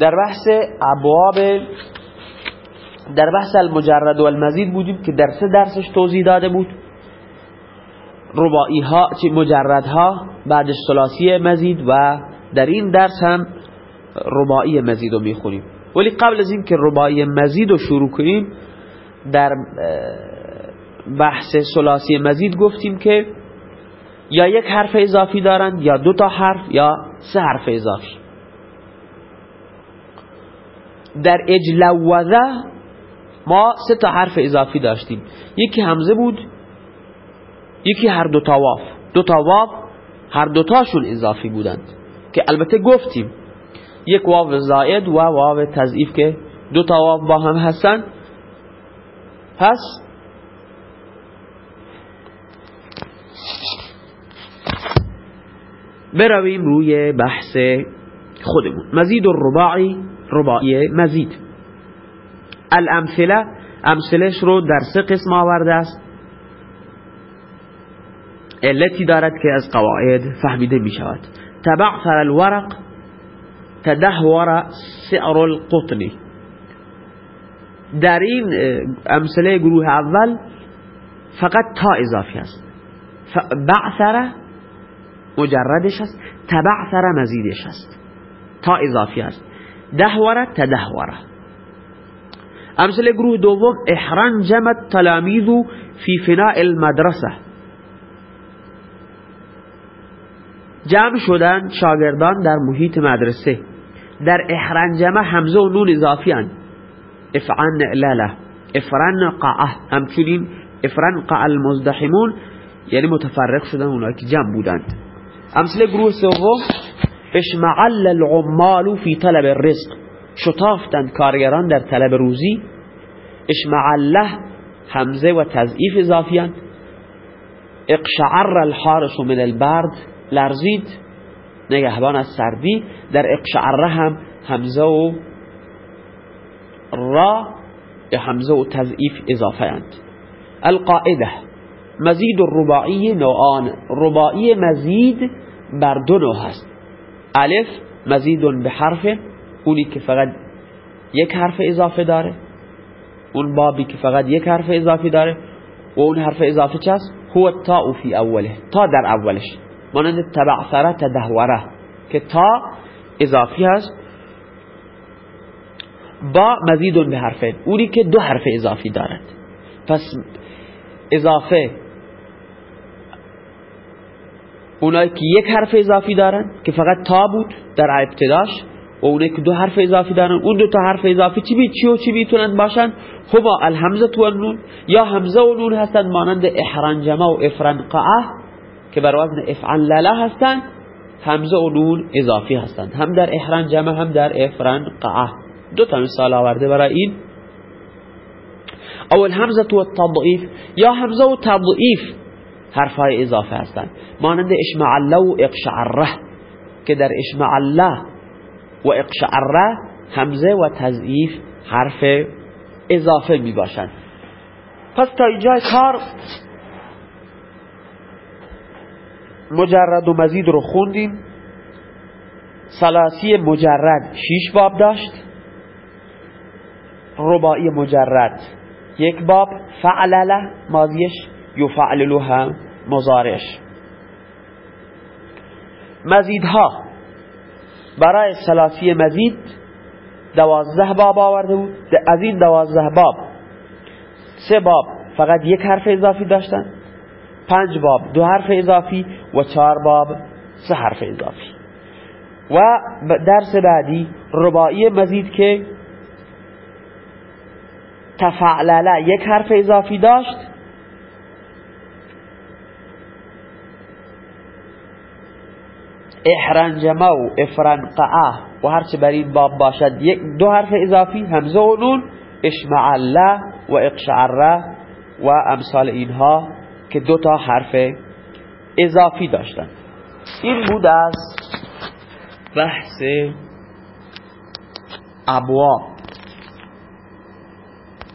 در بحث ابواب در بحث المجرد و المزید بودیم که در سه درسش توضیح داده بود. ربائی ها مجرد ها بعدش ثلاثی مزید و در این درس هم ربائی مزید رو می‌خونیم. ولی قبل از این که ربائی مزید رو شروع کنیم در بحث ثلاثی مزید گفتیم که یا یک حرف اضافی دارند یا دو تا حرف یا سه حرف اضافی. در اجلوذه ما سه تا حرف اضافی داشتیم. یکی همزه بود یکی هر دو تا واف. دو تا واف هر دو تاشون اضافی بودند که البته گفتیم. یک واو زائد و واو تضعیف که دو تا واو با هم هستن. پس برویم روی بحث خودمون. مزید الرباعی رباعی مزید. الامثله امثلش رو در سه قسم آورده است. علتی دارد که از قواعد فهمیده می شود تبعثر الورق تدهور سعر القطنی. در این امثله گروه اول فقط تا اضافی است. بعثر مجردش است تبعثر مزیدش است. تا اضافی است. دهوره تدهوره. امثله گروه دوم احرنجمت تلامیذ فی فناء المدرسه. جمع شدن شاگردان در محیط مدرسه. در احرنجمه همزه و نون اضافی هن افعن لاله افرن قعه. همچنین افرن قع المزدحمون یعنی متفرق شدن اونایی که جمع بودند. امثله گروه سوم اشمعل العمال فی طلب الرزق. شتافتند کارگران در طلب روزی. اشمعله همزه و تضعیف اضافیان. اقشعر الحارس من البرد لرزید. نگهبان از سردی. در اقشعره هم همزه و را همزه و تضعیف اضافه اند القاعده. مزید الرباعی نوعان. رباعی مزید بر دو نوع هست. الف مزید به حرف اونی که فقط یک حرف اضافه داره اون بابی که فقط یک حرف اضافه داره و اون حرف اضافه چست هو تا فی اوله. تا در اولش. مانند تبعثره تدهوره. که تا اضافی هست. با مزید به حرفه اونی که دو حرف اضافی دارد پس اضافه اونایی که یک حرف اضافی دارن که فقط تا بود در ابتداش و اونایی که دو حرف اضافی دارن اون دو تا حرف اضافی چی بی چی و چی می‌تونن باشن؟ هما الهمزه و نون. یا همزه و نون هستن مانند احرنجمه و افرنقعه که بر وزن افعلله هستن. همزه و نون اضافی هستند هم در احرنجمه هم در افرنقعه دو تا مثال آورده برای این. او الهمزه و التضعیف یا همزه و تضعیف. حرفای اضافه هستند مانند اشمعله و اقشعره که در اشمعله و اقشعره همزه و تضعیف حرف اضافه می باشند پس تا اینجای کار مجرد و مزید رو خوندیم. سلاسی مجرد شیش باب داشت. رباعی مجرد یک باب. فعلله ماضیش یفعللو هم مزارش مزیدها. برای سلاسی مزید دوازده باب آورده بود. از این دوازده باب سه باب فقط یک حرف اضافی داشتن پنج باب دو حرف اضافی و چهار باب سه حرف اضافی. و درس بعدی رباعی مزید که تفعلله یک حرف اضافی داشت. احرنجمه و افرنقعه و هرچه بر این باب باشد یک دو حرف اضافی همزه و نون اشمعله و اقشعره و امثال اینها که دو تا حرف اضافی داشتن این بود از بحث ابواب.